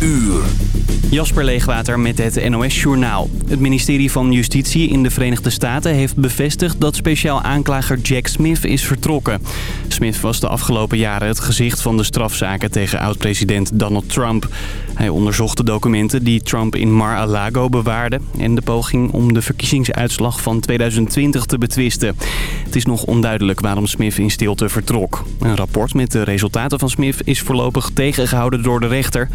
uur. Jasper Leegwater met het NOS Journaal. Het ministerie van Justitie in de Verenigde Staten heeft bevestigd dat speciaal aanklager Jack Smith is vertrokken. Smith was de afgelopen jaren het gezicht van de strafzaken tegen oud-president Donald Trump. Hij onderzocht de documenten die Trump in Mar-a-Lago bewaarde... en de poging om de verkiezingsuitslag van 2020 te betwisten. Het is nog onduidelijk waarom Smith in stilte vertrok. Een rapport met de resultaten van Smith is voorlopig tegengehouden door de rechter.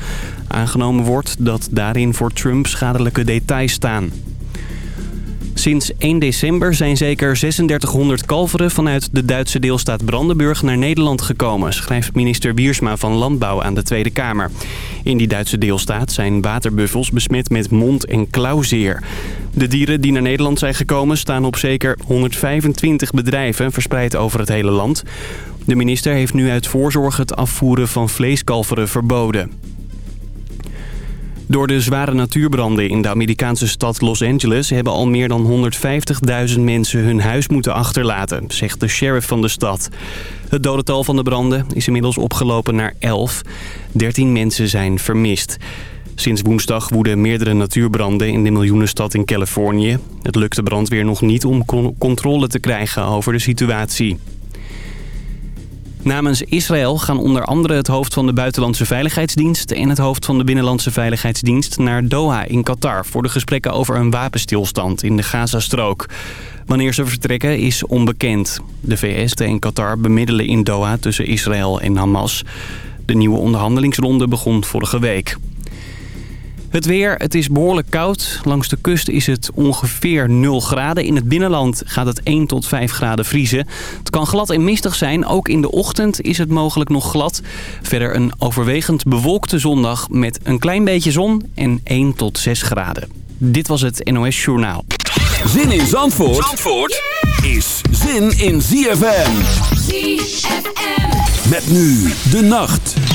Aangenomen wordt dat daarin voor Trump schadelijke details staan. Sinds 1 december zijn zeker 3600 kalveren vanuit de Duitse deelstaat Brandenburg naar Nederland gekomen, schrijft minister Wiersma van Landbouw aan de Tweede Kamer. In die Duitse deelstaat zijn waterbuffels besmet met mond- en klauwzeer. De dieren die naar Nederland zijn gekomen staan op zeker 125 bedrijven verspreid over het hele land. De minister heeft nu uit voorzorg het afvoeren van vleeskalveren verboden. Door de zware natuurbranden in de Amerikaanse stad Los Angeles... hebben al meer dan 150.000 mensen hun huis moeten achterlaten, zegt de sheriff van de stad. Het dodental van de branden is inmiddels opgelopen naar 11. 13 mensen zijn vermist. Sinds woensdag woeden meerdere natuurbranden in de miljoenenstad in Californië. Het lukt de brandweer nog niet om controle te krijgen over de situatie. Namens Israël gaan onder andere het hoofd van de Buitenlandse Veiligheidsdienst... en het hoofd van de Binnenlandse Veiligheidsdienst naar Doha in Qatar... voor de gesprekken over een wapenstilstand in de Gazastrook. Wanneer ze vertrekken is onbekend. De VS en Qatar bemiddelen in Doha tussen Israël en Hamas. De nieuwe onderhandelingsronde begon vorige week. Het weer, het is behoorlijk koud. Langs de kust is het ongeveer 0 graden. In het binnenland gaat het 1 tot 5 graden vriezen. Het kan glad en mistig zijn. Ook in de ochtend is het mogelijk nog glad. Verder een overwegend bewolkte zondag met een klein beetje zon en 1 tot 6 graden. Dit was het NOS Journaal. Zin in Zandvoort, Zandvoort is zin in ZFM. ZFM. Met nu de nacht.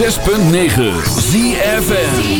106.9 ZFN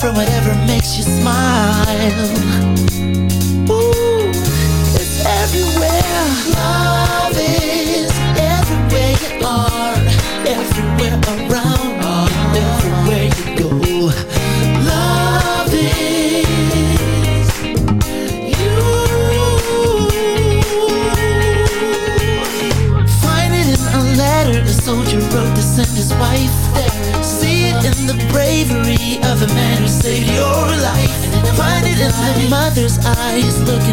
from whatever makes you smile. He's looking.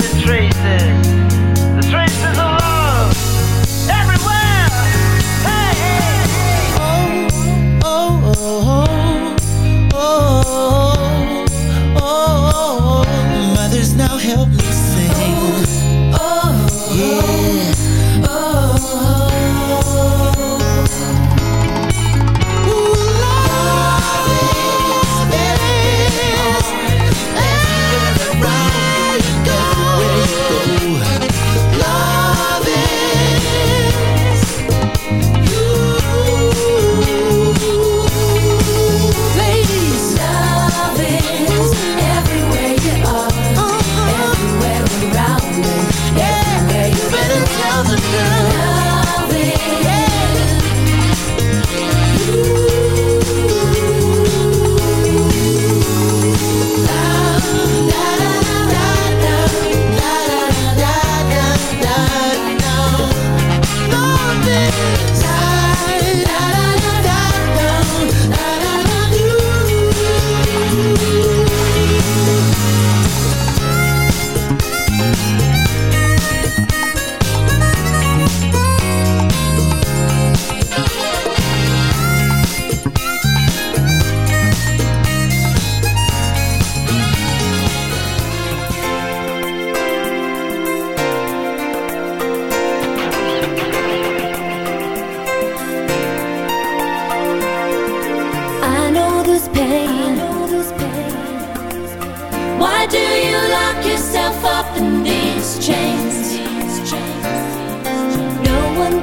find a trace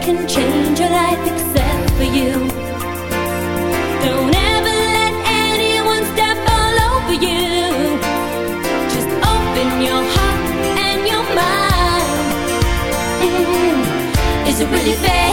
can change your life except for you. Don't ever let anyone step all over you. Just open your heart and your mind. Mm -hmm. Is it really fair?